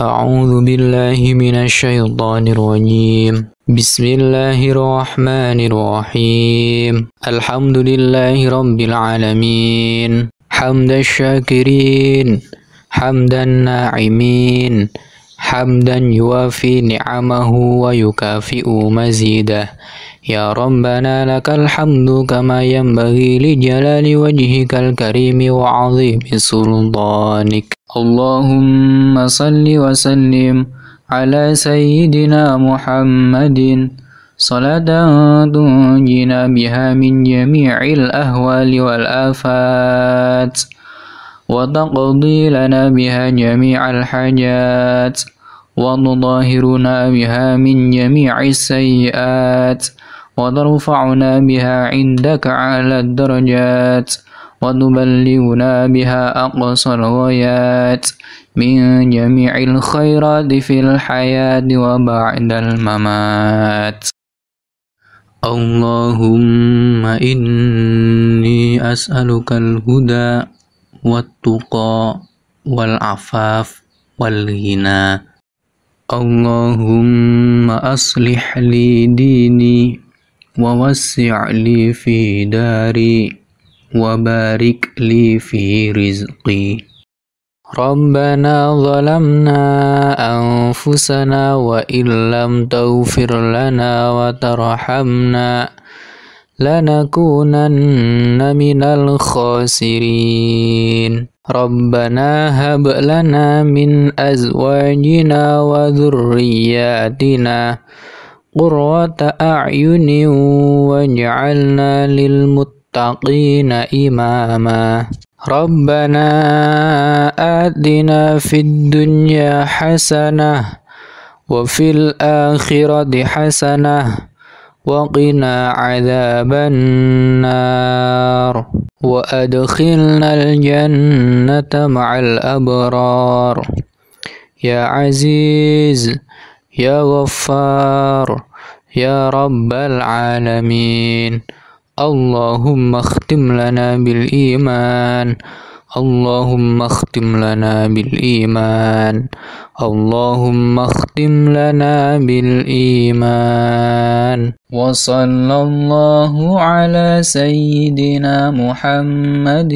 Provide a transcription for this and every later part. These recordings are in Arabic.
أعوذ بالله من الشيطان الرجيم. بسم الله الرحمن الرحيم. الحمد لله رب العالمين. حمد الشاكرين. حمد الناعمين. حمدا يوافي نعمه ويكافئ مزيده. يا ربنا لك الحمد كما ينبغي لجلال وجهك الكريم وعظيم سلطانك. اللهم صل وسلم على سيدنا محمد. صلاة تنجينا بها من جميع الأهوال والآفات. وتقضي لنا بها جميع الحاجات. وتطهرنا بها من جميع السيئات وترفعنا بها عندك على الدرجات وتبلغنا بها أقصى الغايات من جميع الخيرات في الحياة وبعد الممات اللهم إني أسألك الهدى والتقى والعفاف والغنى اللهم أصلح لي ديني ووسع لي في داري وبارك لي في رزقي. ربنا ظلمنا أنفسنا وإن لم تغفر لنا وترحمنا لنكونن من الخاسرين. ربنا هب لنا من أزواجنا وذرياتنا قرة أعين واجعلنا للمتقين إماما. ربنا آتنا في الدنيا حسنة وفي الآخرة حسنة وقنا عذاب النار وأدخلنا الجنة مع الأبرار. يا عزيز يا غفار يا رب العالمين. اللهم اختم لنا بالإيمان. اللهم اختم لنا بالإيمان. اللهم اختم لنا بالإيمان. وصلى الله على سيدنا محمد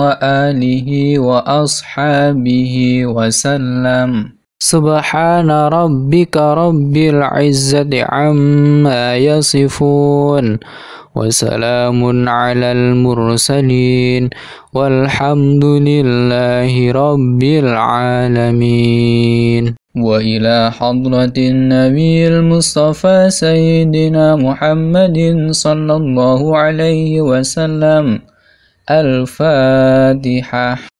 وآله وأصحابه وسلم. سبحان ربك رب العزة عما يصفون وسلام على المرسلين والحمد لله رب العالمين. وإلى حضرة النبي المصطفى سيدنا محمد صلى الله عليه وسلم. الفاتحة.